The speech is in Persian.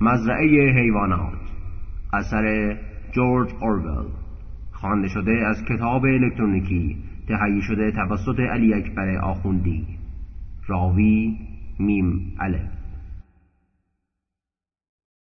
مزرعه حیوانات اثر جورج اورول خوانده شده از کتاب الکترونیکی تهیه شده توسط علی اکبر آخوندی. راوی میم الف.